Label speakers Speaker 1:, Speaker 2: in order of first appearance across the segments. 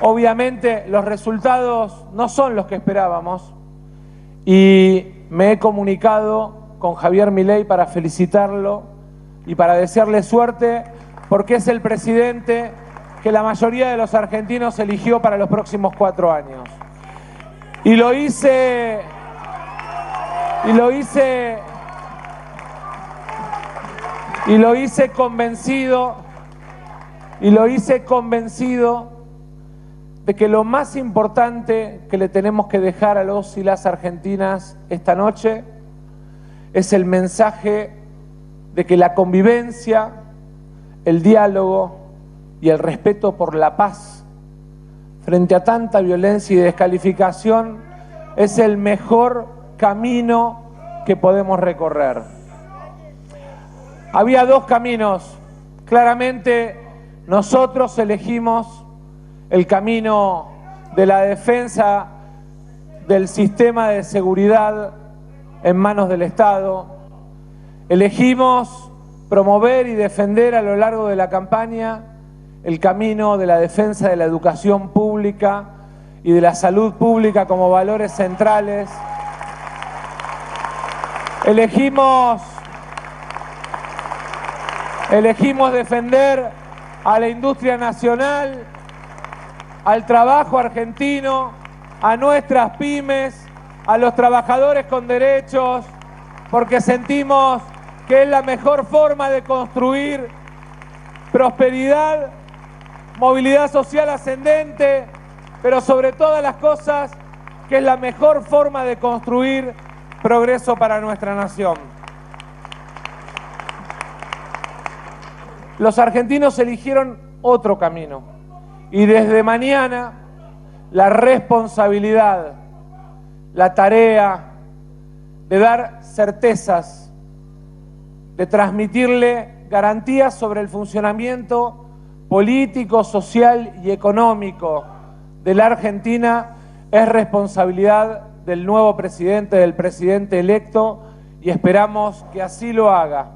Speaker 1: Obviamente los resultados no son los que esperábamos y me he comunicado con Javier Milei para felicitarlo y para desearle suerte porque es el presidente que la mayoría de los argentinos eligió para los próximos cuatro años. Y lo hice, y lo hice, y lo hice convencido, y lo hice convencido de que lo más importante que le tenemos que dejar a los y las argentinas esta noche es el mensaje de que la convivencia, el diálogo y el respeto por la paz frente a tanta violencia y descalificación es el mejor camino que podemos recorrer. Había dos caminos. Claramente nosotros elegimos el camino de la defensa del sistema de seguridad en manos del Estado. Elegimos promover y defender a lo largo de la campaña el camino de la defensa de la educación pública y de la salud pública como valores centrales. Elegimos, elegimos defender a la industria nacional al trabajo argentino, a nuestras pymes, a los trabajadores con derechos, porque sentimos que es la mejor forma de construir prosperidad, movilidad social ascendente, pero sobre todas las cosas, que es la mejor forma de construir progreso para nuestra nación. Los argentinos eligieron otro camino y desde mañana la responsabilidad, la tarea de dar certezas, de transmitirle garantías sobre el funcionamiento político, social y económico de la Argentina es responsabilidad del nuevo presidente, del presidente electo, y esperamos que así lo haga.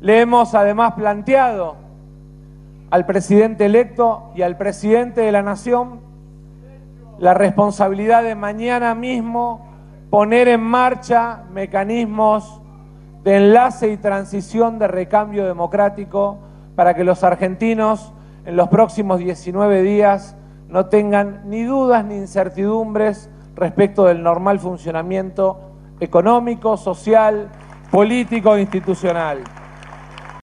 Speaker 1: Le hemos además planteado al presidente electo y al presidente de la nación la responsabilidad de mañana mismo poner en marcha mecanismos de enlace y transición de recambio democrático para que los argentinos en los próximos 19 días no tengan ni dudas ni incertidumbres respecto del normal funcionamiento económico, social, político e institucional.